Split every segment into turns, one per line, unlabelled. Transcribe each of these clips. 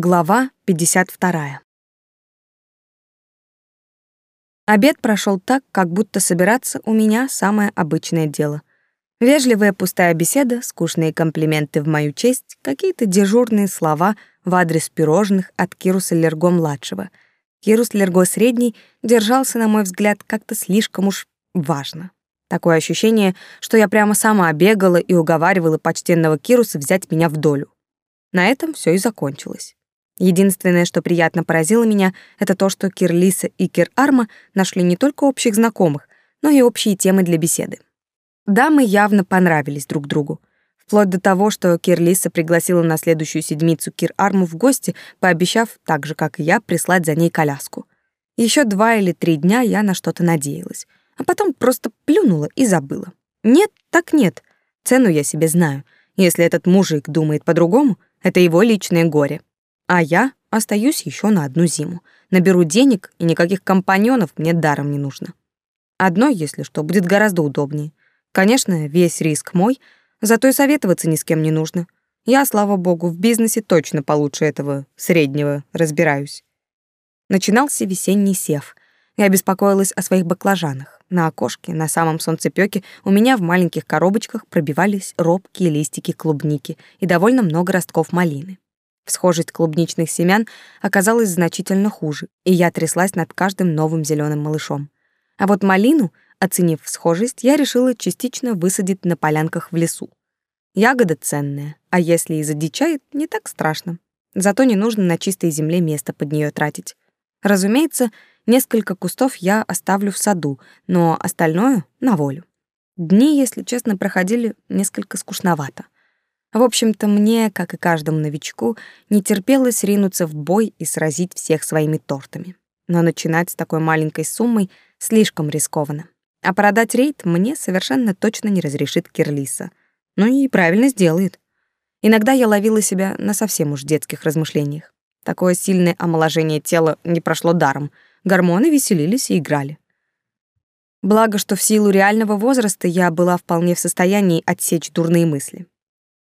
Глава 52. Обед прошел так, как будто собираться у меня самое обычное дело. Вежливая пустая беседа, скучные комплименты в мою честь, какие-то дежурные слова в адрес пирожных от Кируса Лерго-младшего. Кирус Лерго-средний держался, на мой взгляд, как-то слишком уж важно. Такое ощущение, что я прямо сама бегала и уговаривала почтенного Кируса взять меня в долю. На этом все и закончилось. Единственное, что приятно поразило меня, это то, что Кирлиса и Кир-Арма нашли не только общих знакомых, но и общие темы для беседы. Дамы явно понравились друг другу. Вплоть до того, что Кирлиса пригласила на следующую седмицу Кир-Арму в гости, пообещав, так же, как и я, прислать за ней коляску. Еще два или три дня я на что-то надеялась, а потом просто плюнула и забыла. Нет, так нет. Цену я себе знаю. Если этот мужик думает по-другому, это его личное горе. А я остаюсь еще на одну зиму. Наберу денег, и никаких компаньонов мне даром не нужно. Одно, если что, будет гораздо удобнее. Конечно, весь риск мой, зато и советоваться ни с кем не нужно. Я, слава богу, в бизнесе точно получше этого среднего разбираюсь. Начинался весенний сев. Я беспокоилась о своих баклажанах. На окошке, на самом солнцепёке, у меня в маленьких коробочках пробивались робкие листики клубники и довольно много ростков малины. Всхожесть клубничных семян оказалась значительно хуже, и я тряслась над каждым новым зеленым малышом. А вот малину, оценив схожесть, я решила частично высадить на полянках в лесу. Ягода ценная, а если и задичает, не так страшно. Зато не нужно на чистой земле место под нее тратить. Разумеется, несколько кустов я оставлю в саду, но остальное — на волю. Дни, если честно, проходили несколько скучновато — в общем-то, мне, как и каждому новичку, не терпелось ринуться в бой и сразить всех своими тортами. Но начинать с такой маленькой суммой слишком рискованно. А продать рейд мне совершенно точно не разрешит Кирлиса. Ну и правильно сделает. Иногда я ловила себя на совсем уж детских размышлениях. Такое сильное омоложение тела не прошло даром. Гормоны веселились и играли. Благо, что в силу реального возраста я была вполне в состоянии отсечь дурные мысли.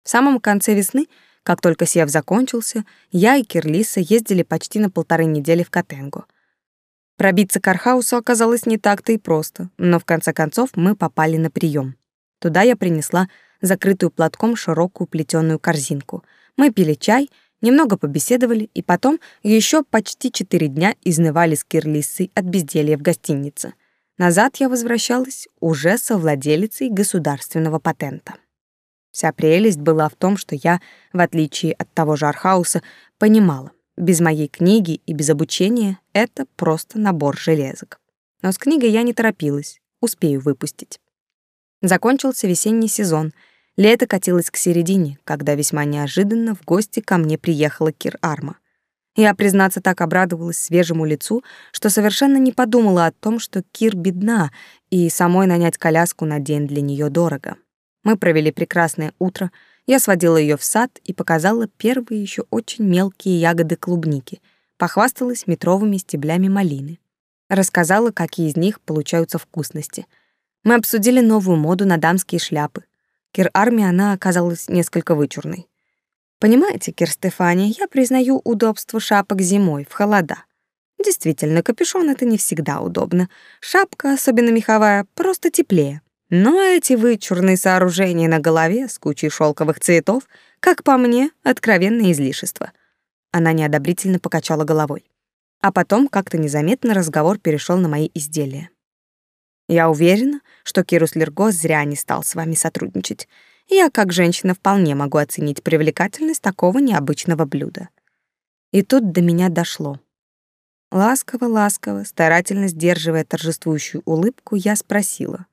В самом конце весны, как только сев закончился, я и Кирлиса ездили почти на полторы недели в Котенгу. Пробиться к Архаусу оказалось не так-то и просто, но в конце концов мы попали на прием. Туда я принесла закрытую платком широкую плетеную корзинку. Мы пили чай, немного побеседовали и потом еще почти четыре дня изнывали с Кирлиссой от безделья в гостинице. Назад я возвращалась уже со владелицей государственного патента. Вся прелесть была в том, что я, в отличие от того же Архауса, понимала, без моей книги и без обучения это просто набор железок. Но с книгой я не торопилась, успею выпустить. Закончился весенний сезон. Лето катилось к середине, когда весьма неожиданно в гости ко мне приехала Кир Арма. Я, признаться, так обрадовалась свежему лицу, что совершенно не подумала о том, что Кир бедна, и самой нанять коляску на день для нее дорого. Мы провели прекрасное утро. Я сводила ее в сад и показала первые еще очень мелкие ягоды клубники, похвасталась метровыми стеблями малины. Рассказала, какие из них получаются вкусности. Мы обсудили новую моду на дамские шляпы. Кир-армии она оказалась несколько вычурной. Понимаете, Кир Стефания, я признаю удобство шапок зимой, в холода. Действительно, капюшон — это не всегда удобно. Шапка, особенно меховая, просто теплее. Но эти вычурные сооружения на голове с кучей шелковых цветов, как по мне, откровенное излишество. Она неодобрительно покачала головой. А потом как-то незаметно разговор перешел на мои изделия. Я уверена, что Кирус Лерго зря не стал с вами сотрудничать. Я, как женщина, вполне могу оценить привлекательность такого необычного блюда. И тут до меня дошло. Ласково-ласково, старательно сдерживая торжествующую улыбку, я спросила.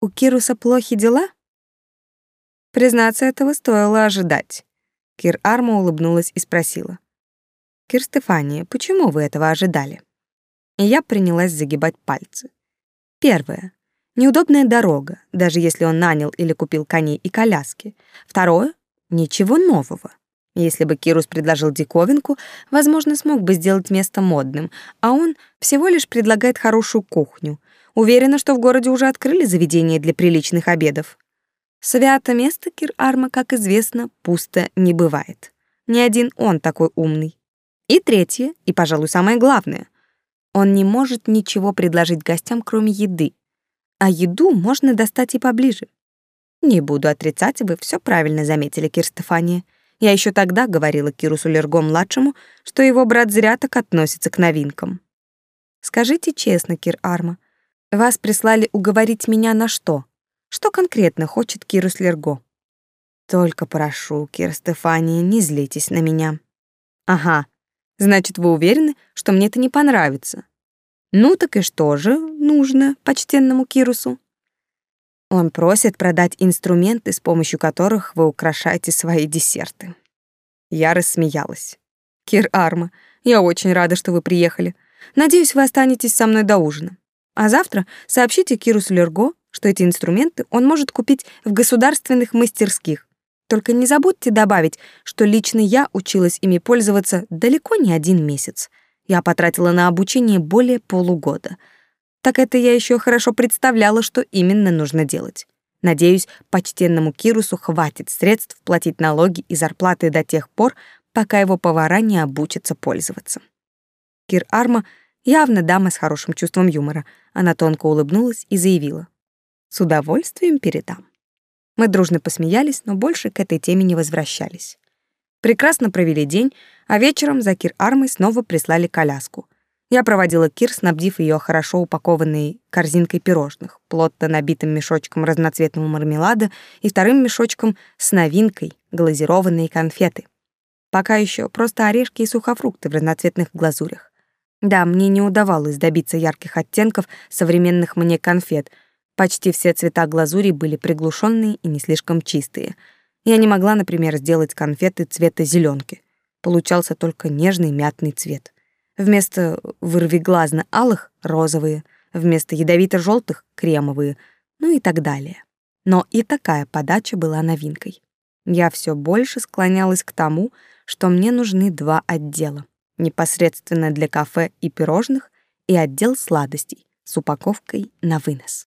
У Кируса плохи дела? Признаться, этого стоило ожидать. Кир Арма улыбнулась и спросила. «Кир Стефания, почему вы этого ожидали?» И я принялась загибать пальцы. Первое. Неудобная дорога, даже если он нанял или купил коней и коляски. Второе. Ничего нового. Если бы Кирус предложил диковинку, возможно, смог бы сделать место модным, а он всего лишь предлагает хорошую кухню, Уверена, что в городе уже открыли заведение для приличных обедов. Свято место Кир-Арма, как известно, пусто не бывает. Не один он такой умный. И третье, и, пожалуй, самое главное. Он не может ничего предложить гостям, кроме еды. А еду можно достать и поближе. Не буду отрицать, вы все правильно заметили, Кир Стефания. Я еще тогда говорила Кирусу Лерго-младшему, что его брат зря так относится к новинкам. Скажите честно, Кир Арма, вас прислали уговорить меня на что? Что конкретно хочет Кирус Лерго? Только прошу, Кир Стефания, не злитесь на меня. Ага, значит, вы уверены, что мне это не понравится? Ну так и что же нужно почтенному Кирусу? Он просит продать инструменты, с помощью которых вы украшаете свои десерты. Я рассмеялась. Кир Арма, я очень рада, что вы приехали. Надеюсь, вы останетесь со мной до ужина. А завтра сообщите Кирусу Лерго, что эти инструменты он может купить в государственных мастерских. Только не забудьте добавить, что лично я училась ими пользоваться далеко не один месяц. Я потратила на обучение более полугода. Так это я еще хорошо представляла, что именно нужно делать. Надеюсь, почтенному Кирусу хватит средств платить налоги и зарплаты до тех пор, пока его повара не обучатся пользоваться. Кир Арма явно дама с хорошим чувством юмора. Она тонко улыбнулась и заявила. «С удовольствием передам». Мы дружно посмеялись, но больше к этой теме не возвращались. Прекрасно провели день, а вечером за Кир Армой снова прислали коляску. Я проводила Кир, снабдив ее хорошо упакованной корзинкой пирожных, плотно набитым мешочком разноцветного мармелада и вторым мешочком с новинкой — глазированные конфеты. Пока еще просто орешки и сухофрукты в разноцветных глазурях. Да, мне не удавалось добиться ярких оттенков современных мне конфет — Почти все цвета глазури были приглушенные и не слишком чистые. Я не могла, например, сделать конфеты цвета зеленки. Получался только нежный мятный цвет. Вместо вырвиглазно-алых — розовые, вместо ядовито желтых кремовые, ну и так далее. Но и такая подача была новинкой. Я все больше склонялась к тому, что мне нужны два отдела. Непосредственно для кафе и пирожных и отдел сладостей с упаковкой на вынос.